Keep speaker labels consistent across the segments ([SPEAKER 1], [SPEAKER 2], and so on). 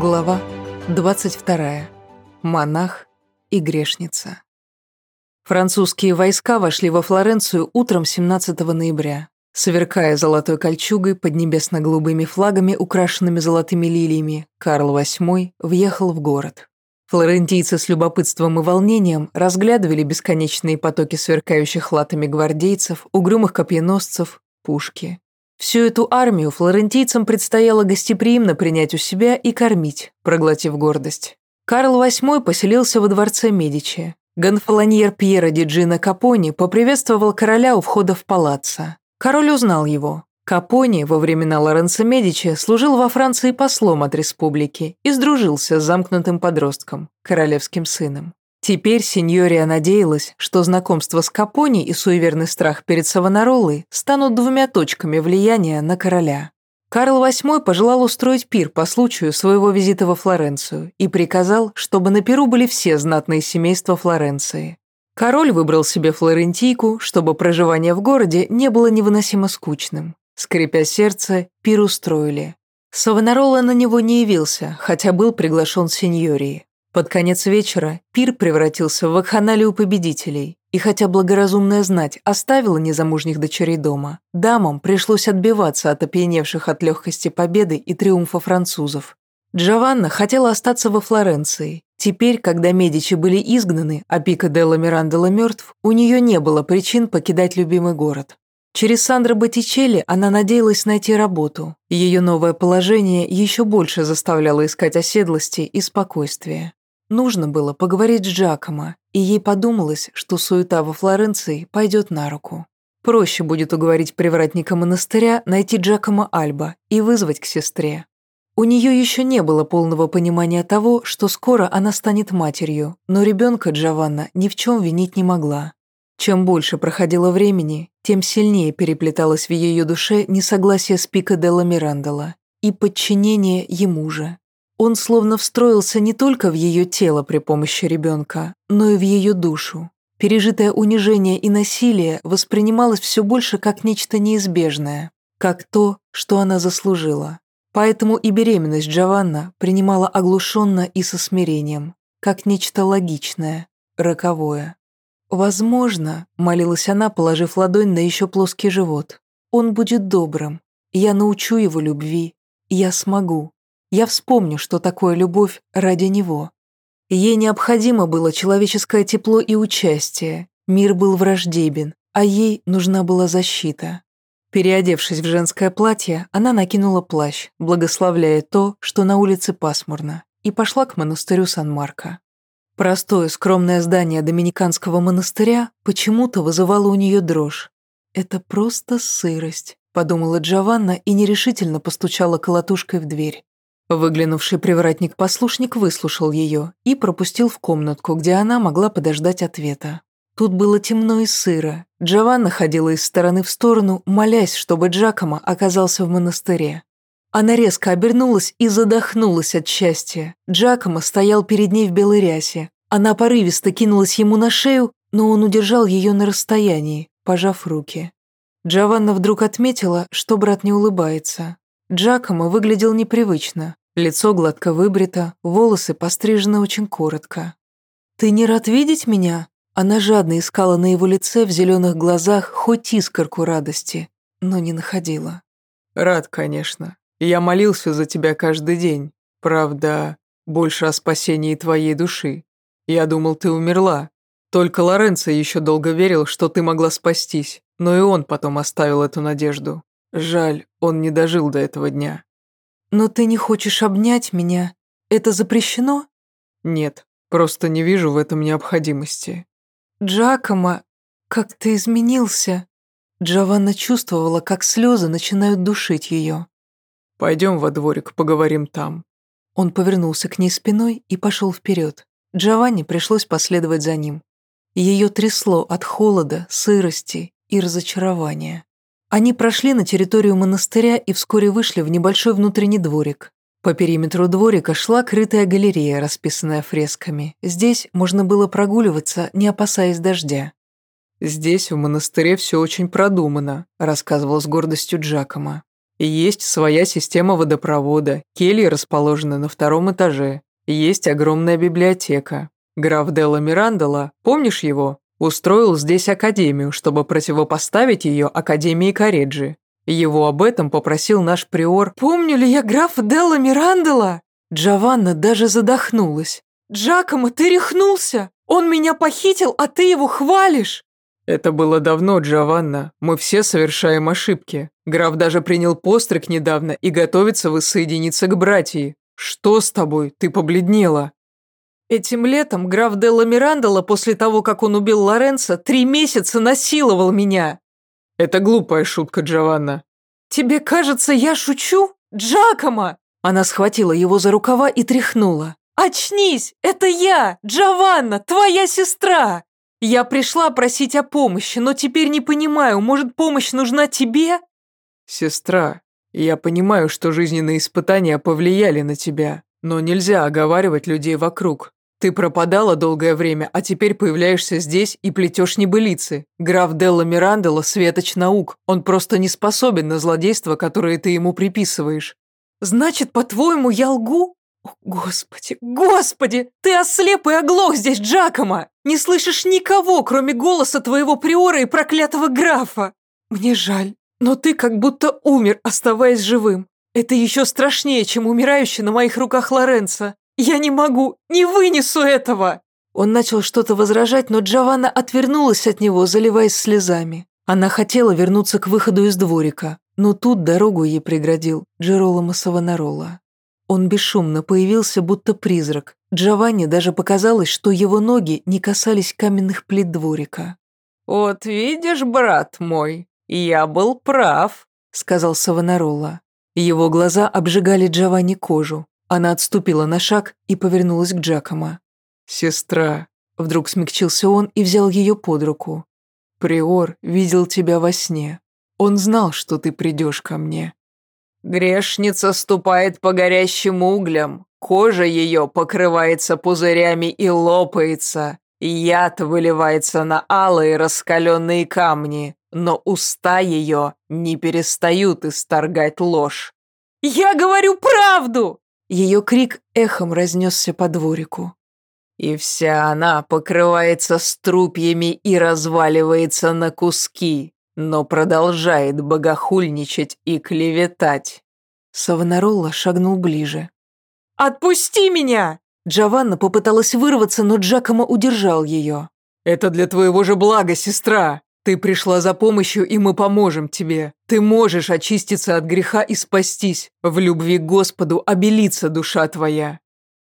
[SPEAKER 1] Глава 22. Монах и грешница. Французские войска вошли во Флоренцию утром 17 ноября. Сверкая золотой кольчугой под небесно-голубыми флагами, украшенными золотыми лилиями, Карл VIII въехал в город. Флорентийцы с любопытством и волнением разглядывали бесконечные потоки сверкающих латами гвардейцев, угрюмых копьеносцев, пушки. Всю эту армию флорентийцам предстояло гостеприимно принять у себя и кормить, проглотив гордость. Карл VIII поселился во дворце Медичи. Гонфолоньер Пьера Диджина Капони поприветствовал короля у входа в палаццо. Король узнал его. Капони во времена Лоренцо Медичи служил во Франции послом от республики и сдружился с замкнутым подростком, королевским сыном. Теперь сеньория надеялась, что знакомство с Капони и суеверный страх перед Савонаролой станут двумя точками влияния на короля. Карл VIII пожелал устроить пир по случаю своего визита во Флоренцию и приказал, чтобы на пиру были все знатные семейства Флоренции. Король выбрал себе флорентийку, чтобы проживание в городе не было невыносимо скучным. Скрипя сердце, пир устроили. Савонарола на него не явился, хотя был приглашен сеньорией. Под конец вечера пир превратился в вакханалию победителей, и хотя благоразумная знать оставила незамужних дочерей дома, дамам пришлось отбиваться от опьяневших от легкости победы и триумфа французов. Джованна хотела остаться во Флоренции. Теперь, когда Медичи были изгнаны, а Пика Делла Мирандела мертв, у нее не было причин покидать любимый город. Через Сандро Боттичелли она надеялась найти работу. Ее новое положение еще больше заставляло искать оседлости и спокойствия. Нужно было поговорить с Джакомо, и ей подумалось, что суета во Флоренции пойдет на руку. Проще будет уговорить привратника монастыря найти Джакомо Альба и вызвать к сестре. У нее еще не было полного понимания того, что скоро она станет матерью, но ребенка Джованна ни в чем винить не могла. Чем больше проходило времени, тем сильнее переплеталось в ее душе несогласие с Пико Делла Мирандола и подчинение ему же. Он словно встроился не только в ее тело при помощи ребенка, но и в ее душу. Пережитое унижение и насилие воспринималось все больше как нечто неизбежное, как то, что она заслужила. Поэтому и беременность Джованна принимала оглушенно и со смирением, как нечто логичное, роковое. «Возможно», — молилась она, положив ладонь на еще плоский живот, «он будет добрым, я научу его любви, я смогу». Я вспомню, что такое любовь ради него. Ей необходимо было человеческое тепло и участие. Мир был враждебен, а ей нужна была защита. Переодевшись в женское платье, она накинула плащ, благословляя то, что на улице пасмурно, и пошла к монастырю Сан-Марко. Простое скромное здание доминиканского монастыря почему-то вызывало у нее дрожь. «Это просто сырость», — подумала Джованна и нерешительно постучала колотушкой в дверь. Выглянувший привратник-послушник выслушал ее и пропустил в комнатку, где она могла подождать ответа. Тут было темно и сыро. Джованна ходила из стороны в сторону, молясь, чтобы Джакомо оказался в монастыре. Она резко обернулась и задохнулась от счастья. Джакомо стоял перед ней в белой рясе. Она порывисто кинулась ему на шею, но он удержал ее на расстоянии, пожав руки. Джованна вдруг отметила, что брат не улыбается. Джакомо выглядел непривычно. Лицо гладко выбрито, волосы пострижены очень коротко. «Ты не рад видеть меня?» Она жадно искала на его лице в зеленых глазах хоть искорку радости, но не находила.
[SPEAKER 2] «Рад, конечно. Я молился за тебя каждый день. Правда, больше о спасении твоей души. Я думал, ты умерла. Только Лоренцо еще долго верил, что ты могла спастись, но и он потом оставил эту надежду. Жаль, он не дожил до этого дня.
[SPEAKER 1] Но ты не хочешь обнять меня? Это запрещено?
[SPEAKER 2] Нет, просто не вижу в этом необходимости.
[SPEAKER 1] Джакомо, как ты изменился. Джованна чувствовала, как слезы начинают душить ее.
[SPEAKER 2] Пойдем во дворик, поговорим там.
[SPEAKER 1] Он повернулся к ней спиной и пошел вперед. Джованне пришлось последовать за ним. Ее трясло от холода, сырости и разочарования. Они прошли на территорию монастыря и вскоре вышли в небольшой внутренний дворик. По периметру дворика шла крытая галерея, расписанная фресками. Здесь можно было прогуливаться, не опасаясь дождя.
[SPEAKER 2] «Здесь, в монастыре, все очень продумано», – рассказывал с гордостью Джакома. Есть своя система водопровода, кельи расположены на втором этаже, есть огромная библиотека. Граф Делла Мирандола, помнишь его, устроил здесь академию, чтобы противопоставить ее Академии Кареджи. Его об этом попросил наш приор.
[SPEAKER 1] «Помню ли я графа Делла Мирандола?» Джованна даже задохнулась. «Джакомо, ты рехнулся! Он меня похитил, а ты его хвалишь!»
[SPEAKER 2] «Это было давно, Джованна. Мы все совершаем ошибки. Граф даже принял постриг недавно и готовится воссоединиться к братьям. Что с тобой? Ты побледнела».
[SPEAKER 1] Этим летом граф Делла Мирандола после того, как он убил Лоренцо, три месяца насиловал меня.
[SPEAKER 2] Это глупая шутка, Джованна.
[SPEAKER 1] Тебе кажется, я шучу? Джакомо! Она схватила его за рукава и тряхнула. «Очнись! Это я, Джованна, твоя сестра! Я пришла просить о помощи, но теперь не понимаю, может, помощь нужна тебе?»
[SPEAKER 2] «Сестра, я понимаю, что жизненные испытания повлияли на тебя, но нельзя оговаривать людей вокруг. Ты пропадала долгое время, а теперь появляешься здесь и плетешь небылицы. Граф Делла Мирандела – светоч наук. Он просто не способен на злодейства, которые ты ему приписываешь.
[SPEAKER 1] Значит, по-твоему, я лгу? О, господи, господи, ты ослеп и оглох здесь, Джакома! Не слышишь никого, кроме голоса твоего приора и проклятого графа. Мне жаль, но ты как будто умер, оставаясь живым. Это еще страшнее, чем умирающий на моих руках Лоренцо. Я не могу, не вынесу этого!» Он начал что-то возражать, но Джованна отвернулась от него, заливаясь слезами. Она хотела вернуться к выходу из дворика, но тут дорогу ей преградил Джероломо Савонарола. Он бесшумно появился, будто призрак. Джованни даже показалось, что его ноги не касались каменных плит дворика.
[SPEAKER 3] «Вот видишь, брат мой, я был прав», — сказал Савонарола.
[SPEAKER 1] Его глаза обжигали Джованни кожу. Она отступила на шаг и повернулась к Джакомо.
[SPEAKER 2] «Сестра», —
[SPEAKER 1] вдруг смягчился он и взял ее под руку.
[SPEAKER 2] «Приор видел тебя во сне. Он знал, что ты придешь ко мне».
[SPEAKER 3] Грешница ступает по горящим углям, кожа ее покрывается пузырями и лопается, яд выливается на алые раскаленные камни, но уста ее не перестают исторгать ложь.
[SPEAKER 1] «Я говорю правду!» Ее крик эхом разнесся по дворику.
[SPEAKER 3] И вся она покрывается струпьями и разваливается на куски но продолжает богохульничать и клеветать.
[SPEAKER 1] Савонаролла шагнул ближе. «Отпусти меня!» Джованна попыталась вырваться, но Джакомо удержал ее.
[SPEAKER 2] «Это для твоего же блага, сестра! Ты пришла за помощью, и мы поможем тебе. Ты можешь очиститься от греха и спастись. В любви к Господу обелится душа твоя».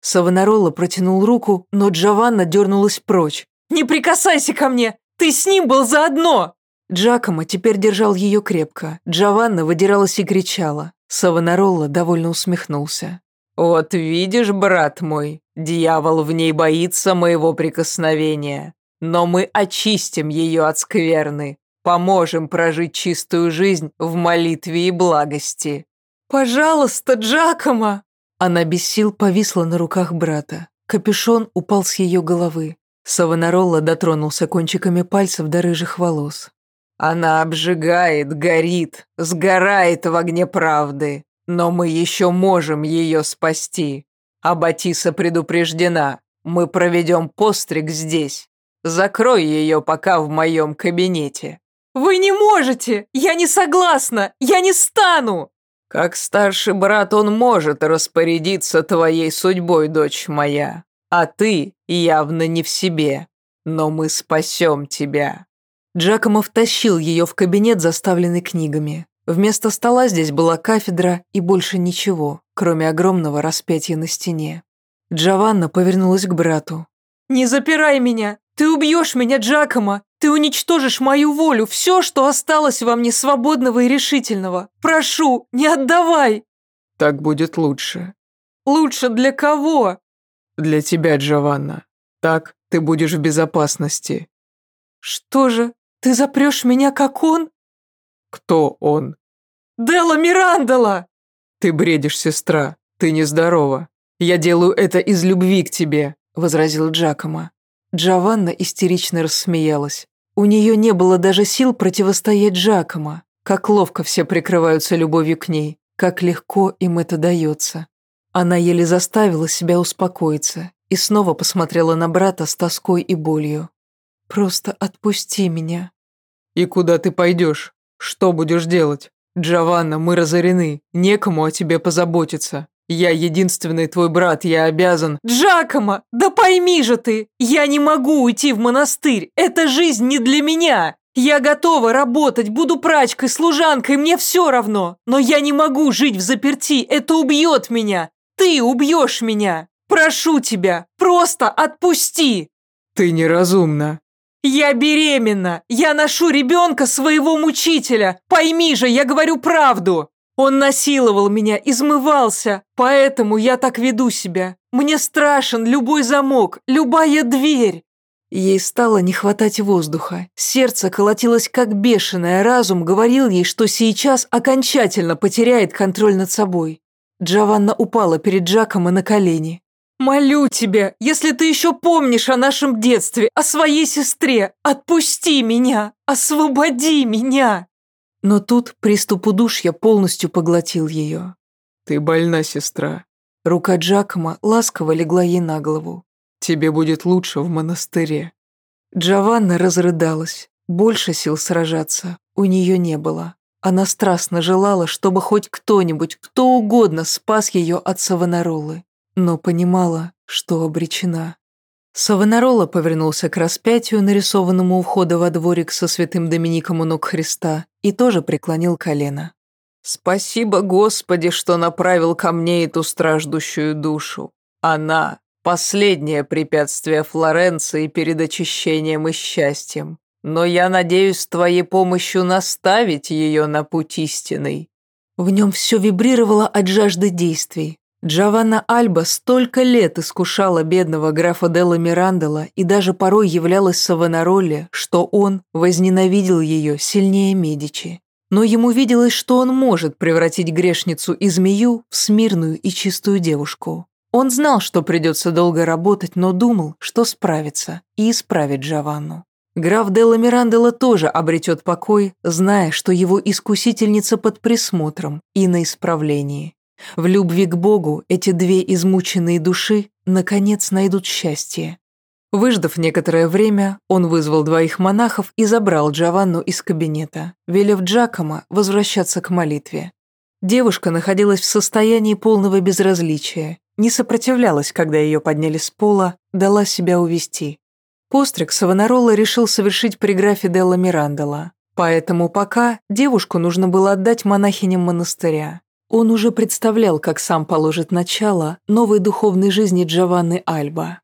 [SPEAKER 1] Савонаролла протянул руку, но Джованна дернулась прочь. «Не прикасайся ко мне! Ты с ним был заодно!» Джакомо теперь держал ее крепко. Джованна выдиралась и кричала. Савонаролла довольно усмехнулся.
[SPEAKER 3] «Вот видишь, брат мой, дьявол в ней боится моего прикосновения. Но мы очистим ее от скверны, поможем прожить чистую жизнь в молитве и благости».
[SPEAKER 1] «Пожалуйста, Джакомо!» Она без сил повисла на руках брата. Капюшон упал с ее головы. Савонаролла дотронулся кончиками пальцев до рыжих волос.
[SPEAKER 3] Она обжигает, горит, сгорает в огне правды, но мы еще можем ее спасти. Аббатиса предупреждена, мы проведем постриг здесь. Закрой ее пока в моем кабинете».
[SPEAKER 1] «Вы не можете! Я не согласна! Я не стану!»
[SPEAKER 3] «Как старший брат он может распорядиться твоей судьбой, дочь моя, а ты явно не в себе, но мы спасем тебя».
[SPEAKER 1] Джакомо втащил ее в кабинет, заставленный книгами. Вместо стола здесь была кафедра и больше ничего, кроме огромного распятия на стене. Джованна повернулась к брату. «Не запирай меня! Ты убьешь меня, Джакомо! Ты уничтожишь мою волю, все, что осталось во мне свободного и решительного! Прошу, не отдавай!»
[SPEAKER 2] «Так будет лучше».
[SPEAKER 1] «Лучше для кого?»
[SPEAKER 2] «Для тебя, Джованна. Так ты будешь в безопасности».
[SPEAKER 1] «Что же, ты запрешь меня, как он?»
[SPEAKER 2] «Кто он?»
[SPEAKER 1] «Делла Мирандола!»
[SPEAKER 2] «Ты бредишь, сестра. Ты нездорова. Я делаю это из любви к тебе», — возразил Джакомо.
[SPEAKER 1] Джованна истерично рассмеялась. У нее не было даже сил противостоять Джакомо. как ловко все прикрываются любовью к ней, как легко им это дается. Она еле заставила себя успокоиться и снова посмотрела на брата с тоской и болью. «Просто отпусти меня».
[SPEAKER 2] «И куда ты пойдешь? Что будешь делать? Джованна, мы разорены, некому о тебе позаботиться. Я единственный твой брат, я обязан...»
[SPEAKER 3] «Джакомо, да пойми же ты! Я не могу уйти в монастырь! Эта жизнь не для меня! Я готова работать, буду прачкой, служанкой, мне все равно! Но я не могу жить в заперти, это убьет меня! Ты убьешь меня! Прошу тебя, просто отпусти!»
[SPEAKER 2] «Ты неразумна!»
[SPEAKER 3] «Я беременна! Я ношу ребенка своего мучителя! Пойми же, я говорю правду!» Он насиловал меня, измывался, поэтому я так веду себя. Мне страшен любой замок, любая дверь.
[SPEAKER 1] Ей стало не хватать воздуха. Сердце колотилось как бешеное, разум говорил ей, что сейчас окончательно потеряет контроль над собой. Джованна упала перед Джаком и на колени.
[SPEAKER 3] «Молю тебя, если ты еще помнишь о нашем детстве, о своей сестре, отпусти меня, освободи меня!»
[SPEAKER 1] Но тут приступ удушья полностью поглотил ее.
[SPEAKER 2] «Ты больна, сестра».
[SPEAKER 1] Рука Джакома ласково легла ей на голову.
[SPEAKER 2] «Тебе будет лучше в монастыре».
[SPEAKER 1] Джованна разрыдалась. Больше сил сражаться у нее не было. Она страстно желала, чтобы хоть кто-нибудь, кто угодно спас ее от Савонаролы, но понимала, что обречена. Савонарола повернулся к распятию, нарисованному у входа во дворик со святым Домиником у ног Христа, и тоже преклонил колено.
[SPEAKER 3] «Спасибо, Господи, что направил ко мне эту страждущую душу. Она — последнее препятствие Флоренции перед очищением и счастьем. Но я надеюсь с твоей помощью наставить ее на путь истинный».
[SPEAKER 1] В нем все вибрировало от жажды действий, Джованна Альба столько лет искушала бедного графа Делла Мирандела и даже порой являлась Савонаролле, что он возненавидел ее сильнее Медичи. Но ему виделось, что он может превратить грешницу и змею в смирную и чистую девушку. Он знал, что придется долго работать, но думал, что справится и исправит Джованну. Граф Делла Мирандела тоже обретет покой, зная, что его искусительница под присмотром и на исправлении. В любви к Богу эти две измученные души наконец найдут счастье. Выждав некоторое время, он вызвал двоих монахов и забрал Джованну из кабинета, велев Джакома возвращаться к молитве. Девушка находилась в состоянии полного безразличия, не сопротивлялась, когда ее подняли с пола, дала себя увести. Постриг Савонарола решил совершить при графе Делла Мирандела, поэтому пока девушку нужно было отдать монахиням монастыря. Он уже представлял, как сам положит начало новой духовной жизни Джованны Альба.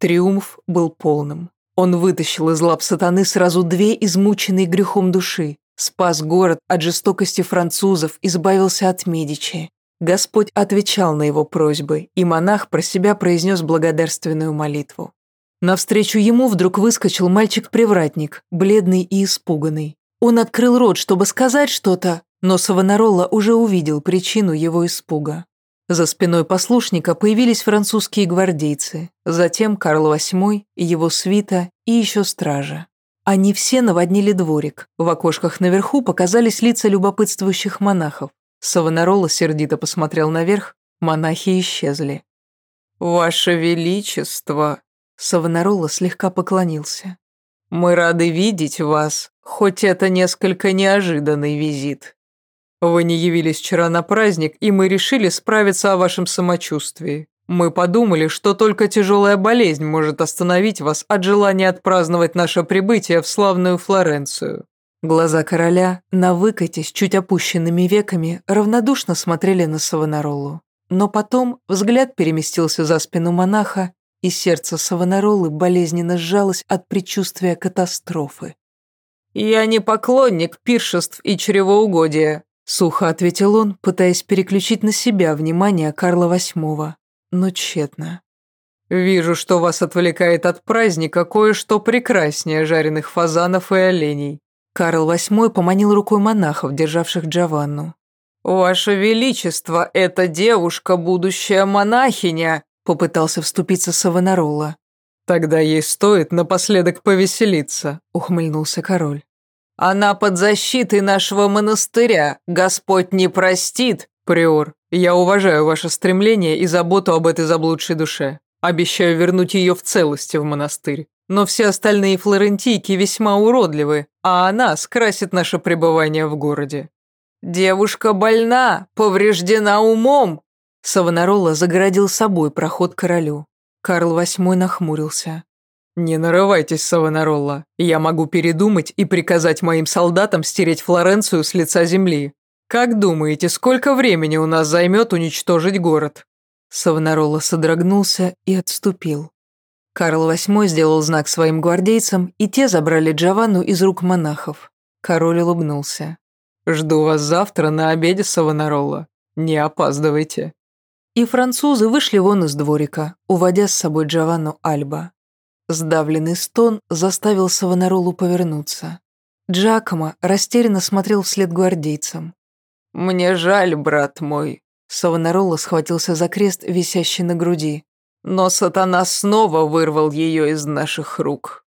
[SPEAKER 1] Триумф был полным. Он вытащил из лап сатаны сразу две измученные грехом души, спас город от жестокости французов, избавился от Медичи. Господь отвечал на его просьбы, и монах про себя произнес благодарственную молитву. Навстречу ему вдруг выскочил мальчик-привратник, бледный и испуганный. Он открыл рот, чтобы сказать что-то, но Савонарола уже увидел причину его испуга. За спиной послушника появились французские гвардейцы, затем Карл VIII, его свита и еще стража. Они все наводнили дворик. В окошках наверху показались лица любопытствующих монахов. Савонарола сердито посмотрел наверх, монахи исчезли.
[SPEAKER 3] «Ваше Величество!»
[SPEAKER 1] Савонарола слегка поклонился.
[SPEAKER 3] «Мы рады видеть вас, хоть это несколько неожиданный визит.
[SPEAKER 2] Вы не явились вчера на праздник, и мы решили справиться о вашем самочувствии. Мы подумали, что только тяжелая болезнь может остановить вас от желания отпраздновать наше прибытие в славную Флоренцию».
[SPEAKER 1] Глаза короля, на выкате с чуть опущенными веками, равнодушно смотрели на Савонаролу. Но потом взгляд переместился за спину монаха, и сердце Савонаролы болезненно сжалось от предчувствия катастрофы.
[SPEAKER 3] «Я не поклонник пиршеств и чревоугодия»,
[SPEAKER 1] Сухо ответил он, пытаясь переключить на себя внимание Карла VIII, но тщетно.
[SPEAKER 2] «Вижу, что вас отвлекает от праздника кое-что прекраснее жареных фазанов и оленей».
[SPEAKER 1] Карл VIII поманил рукой монахов, державших Джованну.
[SPEAKER 3] «Ваше Величество, эта девушка будущая монахиня»,
[SPEAKER 1] попытался вступиться Савонарола.
[SPEAKER 2] «Тогда ей стоит напоследок повеселиться», ухмыльнулся король.
[SPEAKER 3] Она под защитой нашего монастыря. Господь не простит».
[SPEAKER 2] «Приор, я уважаю ваше стремление и заботу об этой заблудшей душе. Обещаю вернуть ее в целости в монастырь. Но все остальные флорентийки весьма уродливы, а она скрасит наше пребывание в городе».
[SPEAKER 3] «Девушка больна, повреждена умом!»
[SPEAKER 1] Савонарола загородил собой проход королю. Карл VIII нахмурился.
[SPEAKER 2] «Не нарывайтесь, Савонаролла. Я могу передумать и приказать моим солдатам стереть Флоренцию с лица земли. Как думаете, сколько времени у нас займет уничтожить город?»
[SPEAKER 1] Савонаролла содрогнулся и отступил. Карл VIII сделал знак своим гвардейцам, и те забрали Джованну из рук монахов. Король улыбнулся.
[SPEAKER 2] «Жду вас завтра на обеде, Савонаролла. Не опаздывайте».
[SPEAKER 1] И французы вышли вон из дворика, уводя с собой Джованну Альба. Сдавленный стон заставил Савонаролу повернуться. Джакомо растерянно смотрел вслед гвардейцам.
[SPEAKER 3] «Мне жаль, брат мой», —
[SPEAKER 1] Савонарола схватился за крест, висящий на груди.
[SPEAKER 3] «Но сатана снова вырвал ее из наших рук».